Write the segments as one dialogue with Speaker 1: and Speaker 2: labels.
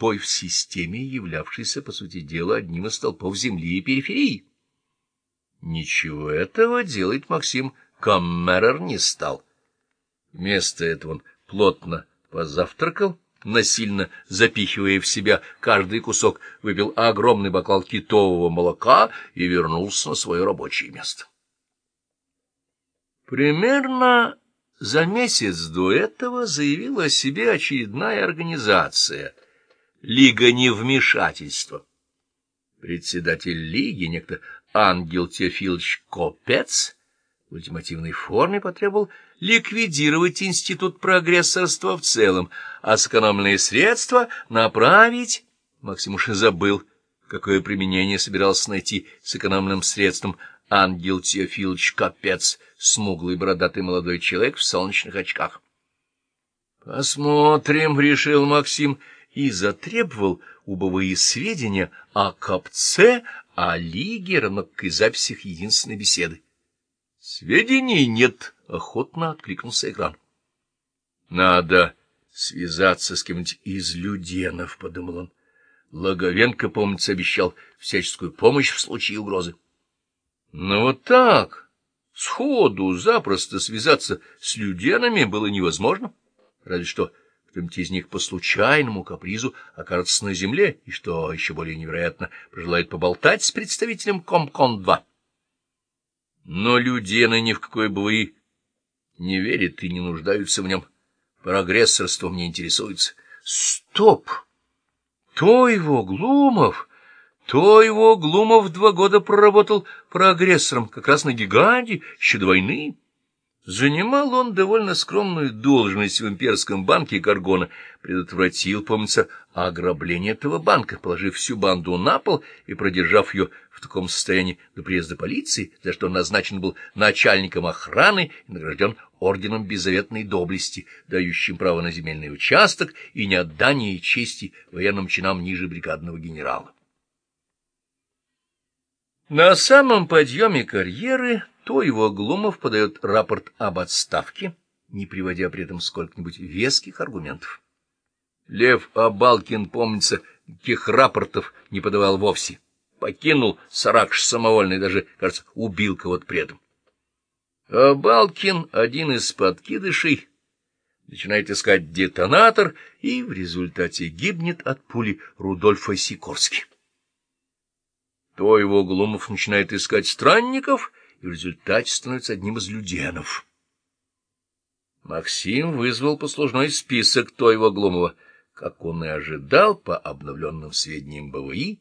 Speaker 1: сбой в системе, являвшийся, по сути дела, одним из столпов Земли и периферии. Ничего этого делать Максим Каммерер не стал. Вместо этого он плотно позавтракал, насильно запихивая в себя каждый кусок, выпил огромный бокал китового молока и вернулся на свое рабочее место. Примерно за месяц до этого заявила о себе очередная организация — Лига невмешательства. Председатель Лиги, некто Ангел Теофилович Копец, в ультимативной форме потребовал ликвидировать институт прогрессорства в целом, а сэкономленные средства направить... Максим уж и забыл, какое применение собирался найти сэкономленным средством Ангел Теофилович Капец, смуглый бородатый молодой человек в солнечных очках. «Посмотрим», — решил Максим, и затребовал убовые сведения о Капце, о Лиге, равно как и записях единственной беседы. «Сведений нет», — охотно откликнулся экран. «Надо связаться с кем-нибудь из люденов», — подумал он. Логовенко, помнится, обещал всяческую помощь в случае угрозы. Но вот так, сходу, запросто связаться с люденами было невозможно, разве что кто-нибудь из них по случайному капризу окажется на земле и, что еще более невероятно, пожелает поболтать с представителем Комкон-2. Но людены ни в какой бывы не верят и не нуждаются в нем. Прогрессорством не интересуется. Стоп! То его Глумов... То его Глумов два года проработал прогрессором, как раз на гиганте, еще до войны. Занимал он довольно скромную должность в имперском банке Гаргона, предотвратил, помнится, ограбление этого банка, положив всю банду на пол и продержав ее в таком состоянии до приезда полиции, за что он назначен был начальником охраны и награжден орденом беззаветной доблести, дающим право на земельный участок и неотдание чести военным чинам ниже бригадного генерала. На самом подъеме карьеры то его Глумов подает рапорт об отставке, не приводя при этом сколько-нибудь веских аргументов. Лев Абалкин, помнится, таких рапортов не подавал вовсе. Покинул Саракш самовольно и даже, кажется, убил кого-то при этом. Абалкин, один из подкидышей, начинает искать детонатор и в результате гибнет от пули Рудольфа Сикорски то его Глумов начинает искать странников и в результате становится одним из люденов. Максим вызвал послужной список Тойва Глумова. Как он и ожидал, по обновленным сведениям БВИ,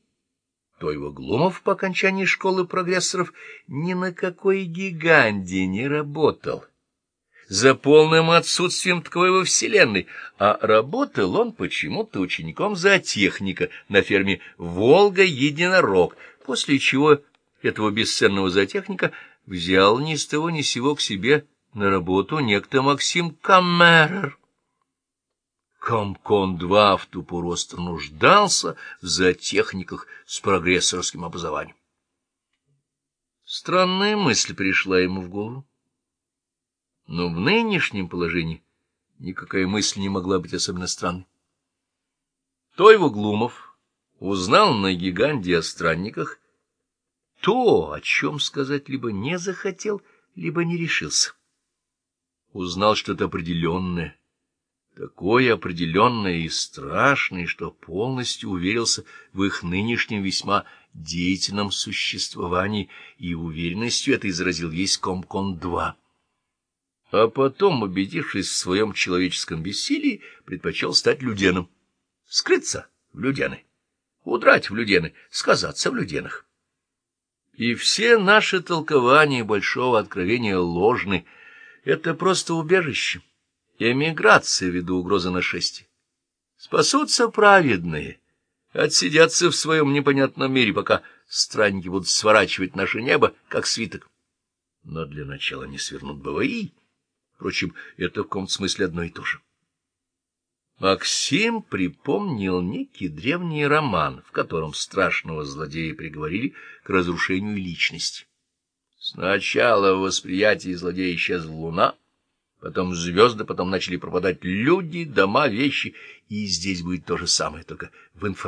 Speaker 1: Тойва Глумов по окончании школы прогрессоров ни на какой гиганде не работал. За полным отсутствием таковой во Вселенной, а работал он почему-то учеником зоотехника на ферме «Волга-Единорог», после чего этого бесценного зоотехника взял ни с того ни сего к себе на работу некто Максим Камерер. Комкон-2 в ту пору нуждался в зоотехниках с прогрессорским образованием. Странная мысль пришла ему в голову. Но в нынешнем положении никакая мысль не могла быть особенно странной. Тойво Глумов узнал на гиганде о странниках то, о чем сказать либо не захотел, либо не решился. Узнал что-то определенное, такое определенное и страшное, что полностью уверился в их нынешнем весьма деятельном существовании, и уверенностью это изразил весь Комкон-2. А потом, убедившись в своем человеческом бессилии, предпочел стать люденом, скрыться в людены удрать в Людены, сказаться в Люденах. И все наши толкования большого откровения ложны. Это просто убежище, эмиграция ввиду угрозы нашествия. Спасутся праведные, отсидятся в своем непонятном мире, пока странники будут сворачивать наше небо, как свиток. Но для начала не свернут БВИ. Впрочем, это в каком-то смысле одно и то же. Максим припомнил некий древний роман, в котором страшного злодея приговорили к разрушению личности. Сначала в восприятии злодея исчезла луна, потом звезды, потом начали пропадать люди, дома, вещи, и здесь будет то же самое, только в информационном.